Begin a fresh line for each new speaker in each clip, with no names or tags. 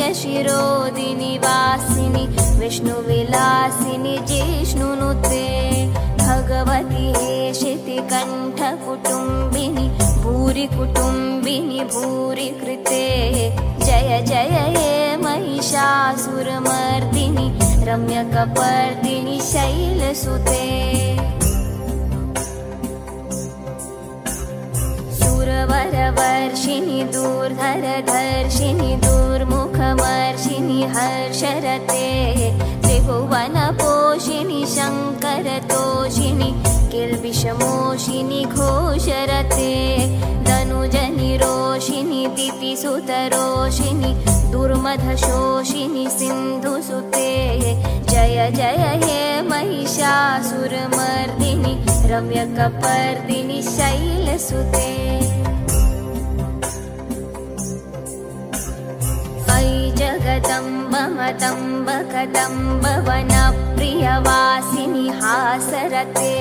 गिरिवरविन्द्यशिरोदिनि वासिनि विष्णुविलासिनि जिष्णुनुते भगवति शितिकण्ठकुटुम्बिनि भूरि कुटुम्बिनि भूरि कृते जय जय हे महिषासुरमर्दिनि रम्यकपर्दिनि शैलसुते दूर्धरधर्षिणि दूर्मुखमर्षिणि हर्षरते त्रिभुवनपोषिणि शङ्करतोषिणि किल्बिषमोषिनि घोषरते धनुजनि रोषिणि दितिसुतरोषिणि दुर्मधशोषिनि सिन्धुसुते जय जय हे महिषासुरमर्दिनि रम्यकपर्दिनि शैलसुते वनप्रियवासिनि हासरते।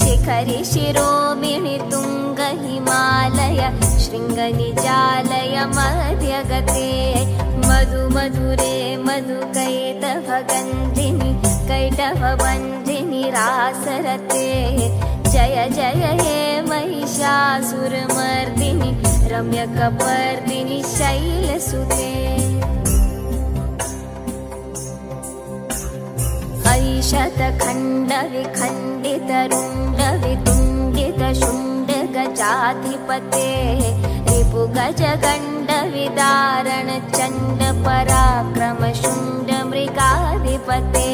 शिखरि शिरोमिणि तुङ्ग हिमालय शृङ्गनिजालय मध्यगते। मधु मधुरे मधुकैटभगन्धिनि कैटभवन्धिनि रासरते। जय जय हे महिषासुरमर्दिनि रम्यकपर्दिनि शैलसुते ऐशतखण्डविखण्डितरुण्डवितुण्डितशुण्डगजाधिपते रिपुगजगण्डविदारण चण्ड पराक्रमशुण्डमृगाधिपते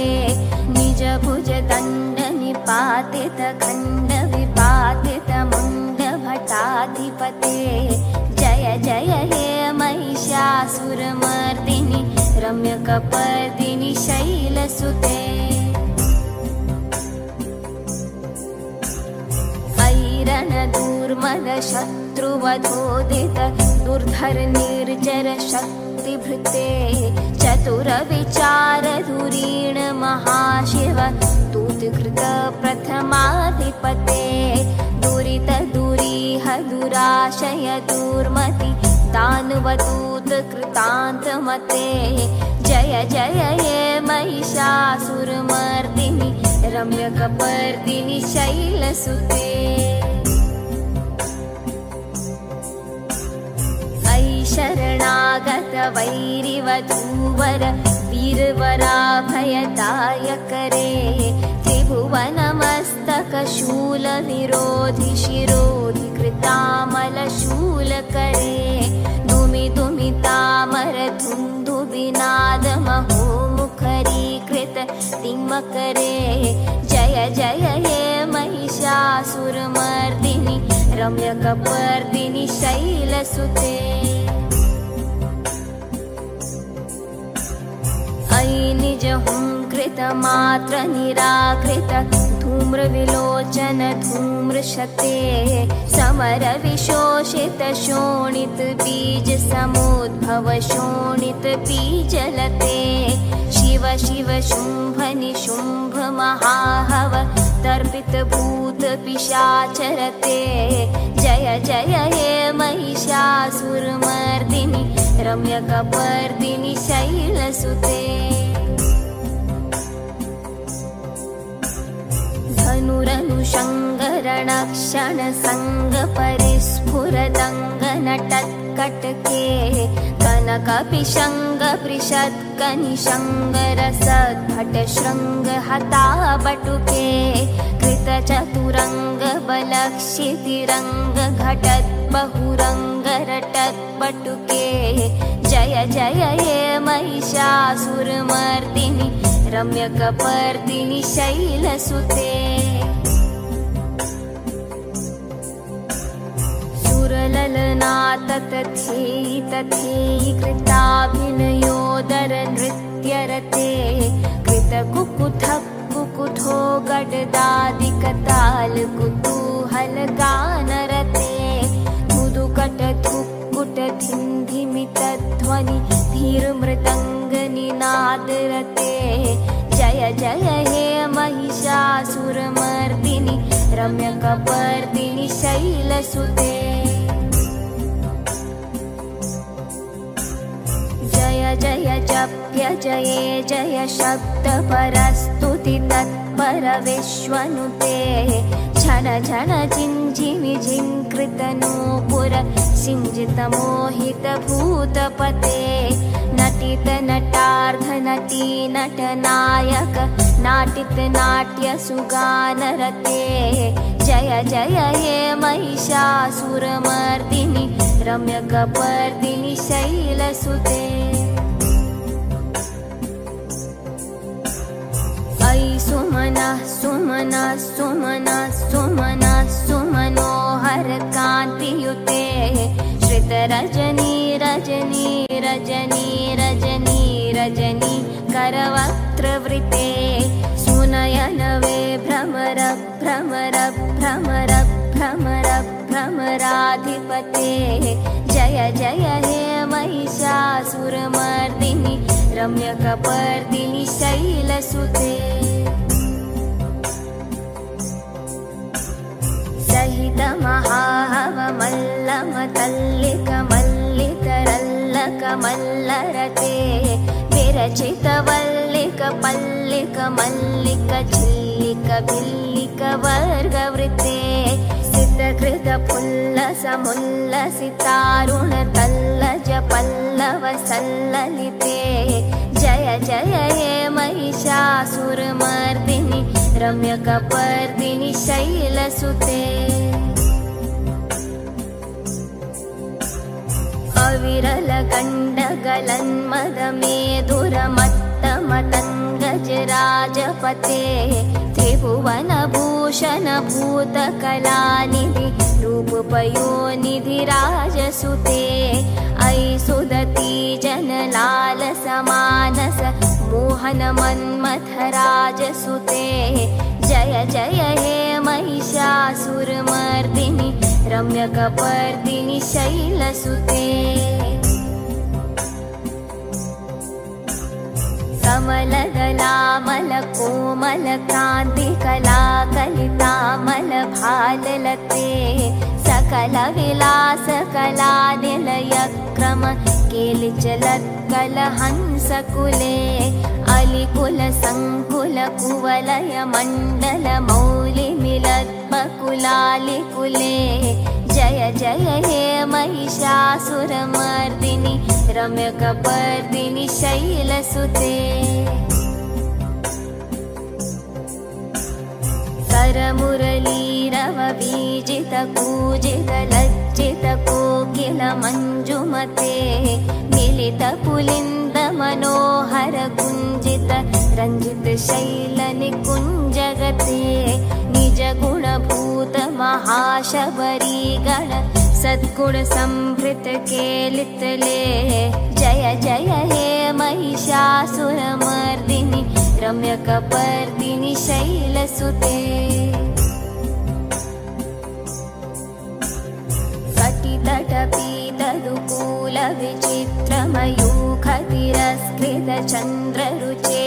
निजभुज दण्ड निपातित खण्ड विपातित मुण्डभटाधिपते जय जय हे महिषासुरमर्दिनि रम्यकपर्दिनि शैलसुते ऐरणदूर्मदशत्रुवधोदित दुर्धर निर्जर शक्तिभृते चतुरविचारधुरीण महाशिव दूतकृत प्रथमाधिपते। दुरित दुरीह दुराशय दुर्मति दानवदूत कृतान्तमते। जय जय हे महिषासुरमर्दिनि रम्यकपर्दिनि शैलसुते वैरिवधूवर वीरवराभयदायकरे त्रिभुवनमस्तकशूलविरोधि शिरोधि कृतामलशूलकरे दुमि दुमितामर धुन्धुविनादमहो मुखरीकृत तिमकरे जय जय हे महिषासुरमर्दिनि रम्यकपर्दिनि शैलसुते निज हुङ्कृतमात्र निराकृत धूम्रविलोचन धूम्रशते समरविशोषित शोणित बीज समुद्भव शोणित बीजलते। शिव शिव शुम्भ निशुम्भ महाहव तर्पित भूत पिशाचरते। जय जय हे महिषासुरमर्दिनि रम्यकपर्दिनि शैलसुते सङ्गपरिस्फुरदङ्गनटत्कटके कनकपिशङ्गपृषत्कनिशङ्गरसद्भटशृङ्गहताबटुके कृतचतुरङ्गबलक्षितिरङ्गघटद्बहुरङ्गरटत्पटुके जय जय हे महिषासुरमर्दिनि रम्यकपर्दिनि शैलसुते। सुरललनाततथेयि तथेयि कृताभिनयोदर नृत्यरते कृतकुकुथः कुकुठो गडदादिकताल धीर्मृदङ्गनिनादरते जय जय हे महिषासुरम रम्यकपर्दिनि शैलसुते। जय जय जप्य जये जय शब्दपरस्तुति तत्परविश्वनुते झन झन जिञ्झिमि झिङ्कृतनूपुर सिञ्जितमोहितभूतपते नटित नटार्ध नटी नटनायक नाटित नाट्यसुगानरते जय जय हे महिषासुरमर्दिनि रम्यकपर्दिनि शैलसुते। सुमना सुमना सुमना सुमना सुमनोहर कान्तियुते श्रितरजनी रजनी रजनी रजनी करवक्त्रवृते सुनयनवे भ्रमर भ्रमर भ्रमर भ्रमर भ्रमराधिपते। जय जय हे महिषासुरमर्दिनि रम्यकपर्दिनि शैलसुते सहितमहाहवमल्लमतल्लिकमल्लिकरल्लकमल्लरते विरचितवल्लिकपल्लिकमल्लिकझिल्लिकभिल्लिकवर्गवृते सिद्धकृतपुल्लसमुल्लसितारुणतल्लज पल्लवसल्ललिते जय जय हे महिषासुरमर्दिनि रम्यकपर्दिनि शैलसुते अविरलगण्डगलन्मदमेधुरमत्तमतङ्गजराजपते त्रिभुवनभूषणभूतकलानिधि रूपपयोनिधिराजसुते अयि सुदती जनलालसमानस मोहनमन्मथराजसुते। जय जय हे महिषासुरमर्दिनि रम्यकपर्दिनि शैलसुते कमलदलामलकोमलकान्तिकलाकलितामलभाललते सकलविलासकलानिलयक्रम केलिचलत्कलहंसकुले अलिकुलसङ्कुलकुवलयमण्डलमौलिमिलद्मकुलालिकुले जय जय हे महिषासुरमर्दिनि रम्यकपर्दिनि शैलसुते। करमुरलीरवबीजितपूजितलज्जितकोकिलमञ्जुमते मिलितपुलिन्दमनोहर कुञ्जित रञ्जितशैलनिकुञ्जगते निजगुणभूत सद्गुणसंभृतकेलितले जय जय हे महिषासुरमर्दिनि रम्यकपर्दिनि शैलसुते। कटितटपीतदुकूलविचित्रमयूखतिरस्कृतचन्द्ररुचे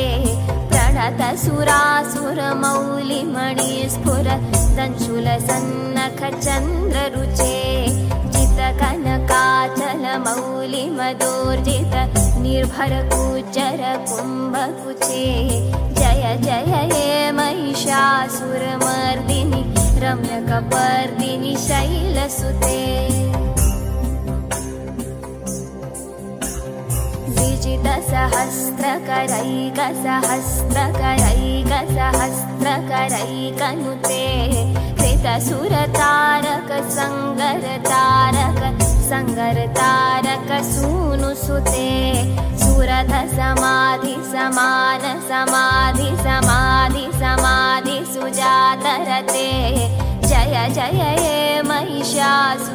प्रणतसुरासुरमौलिमणिस्फुर दंशुलसन्नखचन्द्ररुचे जितकनकाचलमौलिमदोर्जित निर्भरकुचर कुम्भकुचे। जय जय हे महिषासुरमर्दिनि रम्यकपर्दिनि शैलसुते विजितसहस्रकरैकसहस्रकरैकसहस्रकरैकनुते कृतसुरतारक सङ्गरतारक सङ्गरतारक सूनुसुते सुरथ समाधि समान समाधि समाधि समाधि सुजातरते। जय जय हे महिषासुरमर्दिनि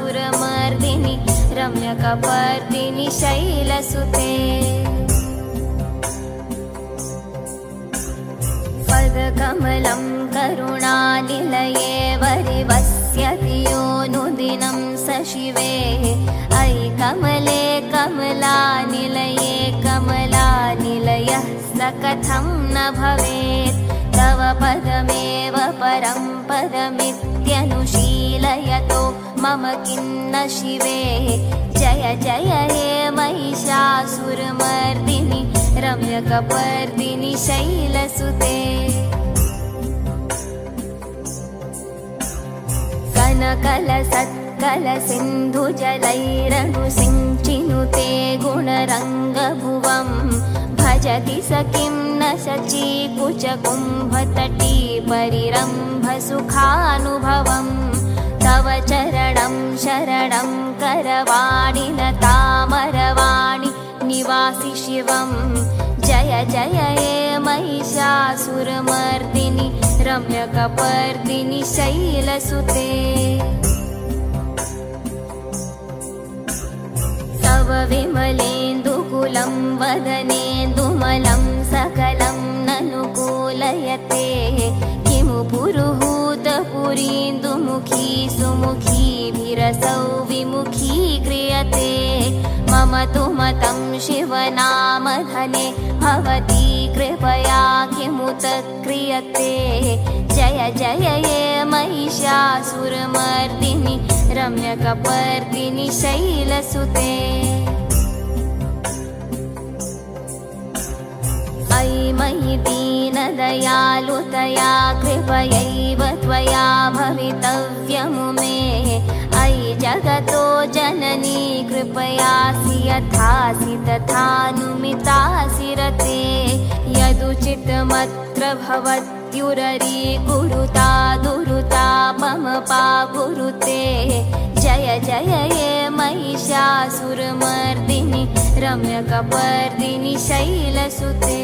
रम्यकपर्दिनि शैलसुते। पदकमलं करुणानिलये वरिवस्यति योनुदिनं स शिवे। अयि कमले कमलानिलये कमलानिलयः स कथं न भवेत्। तव पदमेव परं पदमित् यतो मम किन्न शिवे। जय जय हे महिषासुरमर्दिनि रम्यकपर्दिनि शैलसुते कनकलसत्कलसिन्धुजलैरनुसिञ्चिनुते गुणरङ्गभुवम् भजति स किं न शचीकुचकुम्भतटी परिरम्भसुखानुभवम् तव चरणं शरणं करवाणि न तामरवाणि निवासि शिवम् जय हे महिषासुरमर्दिनि रम्यकपर्दिनि शैलसुते। तव विमलेन्दुकुलं वदनेन्दुमलं सकलं ननुकूलयते किमु पुरुहूतपुरीन्दुमुखी सुमुखीभिरसौ विमुखी क्रियते तु मतं शिवनामधने भवती कृपया किमुत क्रियते। जय जय ये महिषासुरमर्दिनि रम्यकपर्दिनि शैलसुते। अयि मयि दीनदयालुतया कृपयैव त्वया भवितव्यमु मे अयि जगतो जननी कृपयासि यथासि तथानुमितासि रते यदुचितमत्र भवत्युररी कुरुता दुरुता मम पाकुरुते जय जय ये महिषासुरमर्दिनि रम्यकपर्दिनि शैलसुते